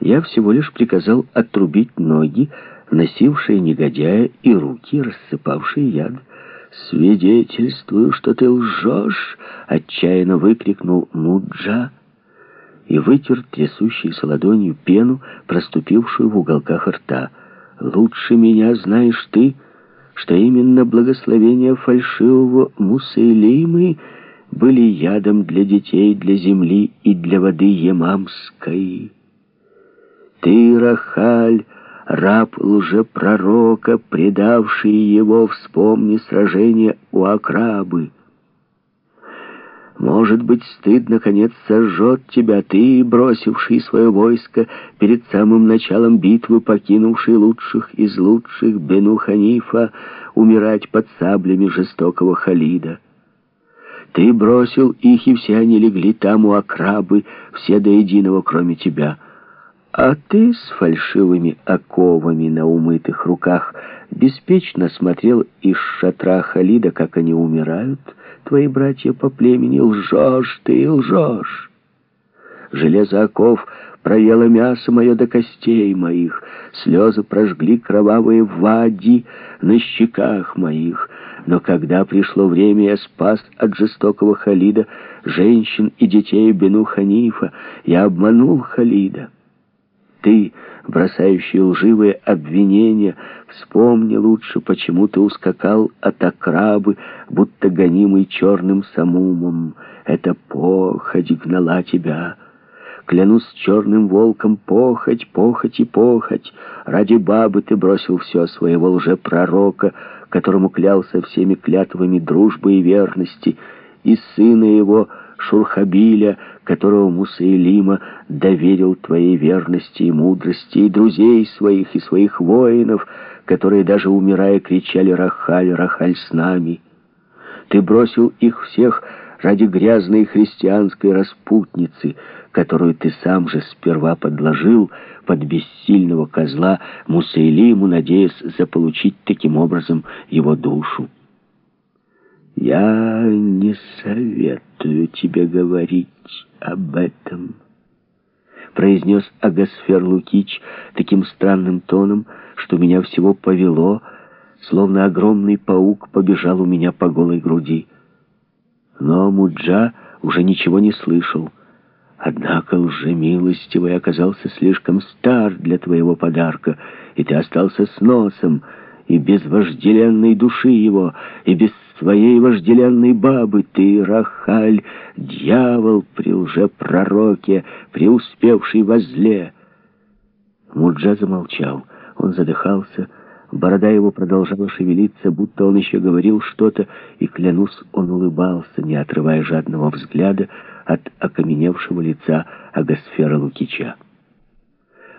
Я всего лишь приказал отрубить ноги, носившие негодяя, и руки, рассыпавшие яд. «Свидетельствую, что ты лжешь!» — отчаянно выкрикнул Муджа и вытер трясущейся ладонью пену, проступившую в уголках рта. «Лучше меня знаешь ты, что именно благословения фальшивого Мусаилимы были ядом для детей, для земли и для воды Емамской. Ты, Рахаль, раб лжепророка, предавший его, вспомни сражение у Акрабы. Может быть, стыд, наконец, сожжет тебя, ты, бросивший свое войско, перед самым началом битвы покинувший лучших из лучших Бену Ханифа, умирать под саблями жестокого Халида. Ты бросил их, и все они легли там у Акрабы, все до единого, кроме тебя. А ты с фальшивыми оковами на умытых руках беспечно смотрел из шатра Халида, как они умирают, твои братья по племени. Лжешь ты, лжешь. Железо оков проело мясо мое до костей моих, слезы прожгли кровавые вади на щеках моих. Но когда пришло время, я спас от жестокого Халида женщин и детей Бену Ханифа, я обманул Халида. Ты, бросающий лживые обвинения, вспомни лучше, почему ты ускакал от окрабы, будто гонимый черным самумом. Это похоть гнала тебя. Клянусь черным волком, похоть, похоть и похоть. Ради бабы ты бросил все своего лжепророка, которому клялся всеми клятвами дружбы и верности, и сына его — Шурхабиля, которого Мусаилима доверил твоей верности и мудрости, и друзей своих, и своих воинов, которые даже умирая кричали «Рахаль, Рахаль с нами!» Ты бросил их всех ради грязной христианской распутницы, которую ты сам же сперва подложил под бессильного козла Мусаилиму, надеясь заполучить таким образом его душу. Я не советую тебе говорить об этом, произнес Агасфер Лукич таким странным тоном, что меня всего повело, словно огромный паук побежал у меня по голой груди. Но Муджа уже ничего не слышал. Однако лжемилостивый оказался слишком стар для твоего подарка, и ты остался с носом, и без вожделенной души его, и без своей вожделенной бабы ты, Рахаль, дьявол при лжепророке, преуспевший во зле. Муджа замолчал, он задыхался, борода его продолжала шевелиться, будто он еще говорил что-то, и, клянусь, он улыбался, не отрывая жадного взгляда от окаменевшего лица Агасфера Лукича.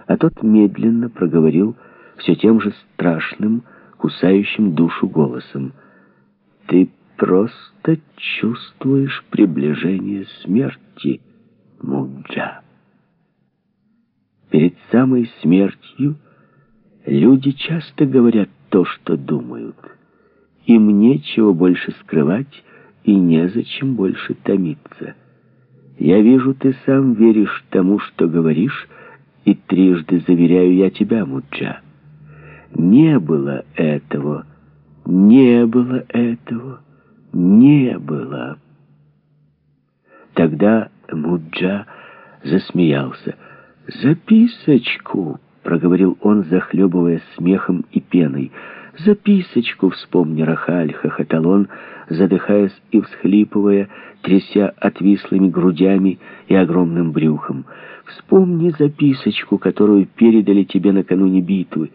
А тот медленно проговорил все тем же страшным, кусающим душу голосом — ты просто чувствуешь приближение смерти, Муджа. Перед самой смертью люди часто говорят то, что думают. Им нечего больше скрывать и незачем больше томиться. Я вижу, ты сам веришь тому, что говоришь, и трижды заверяю я тебя, Муджа. Не было этого, не было этого, не было. Тогда Муджа засмеялся. «Записочку!» — проговорил он, захлебывая смехом и пеной. «Записочку!» — вспомни, Рахаль, хохотал он, задыхаясь и всхлипывая, тряся отвислыми грудями и огромным брюхом. «Вспомни записочку, которую передали тебе накануне битвы.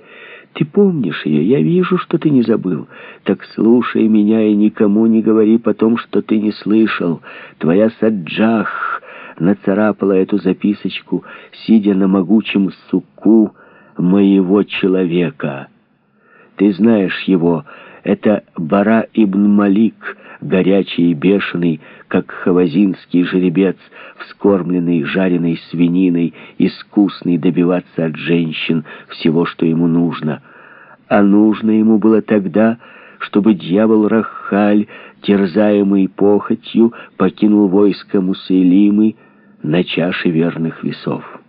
Ты помнишь ее? Я вижу, что ты не забыл. Так слушай меня и никому не говори потом, что ты не слышал. Твоя Саджах нацарапала эту записочку, сидя на могучем суку моего человека. Ты знаешь его, это Бара ибн Малик, горячий и бешеный, как хавазинский жеребец, вскормленный жареной свининой, искусный добиваться от женщин всего, что ему нужно. А нужно ему было тогда, чтобы дьявол Рахаль, терзаемый похотью, покинул войско Мусейлимы на чаше верных весов.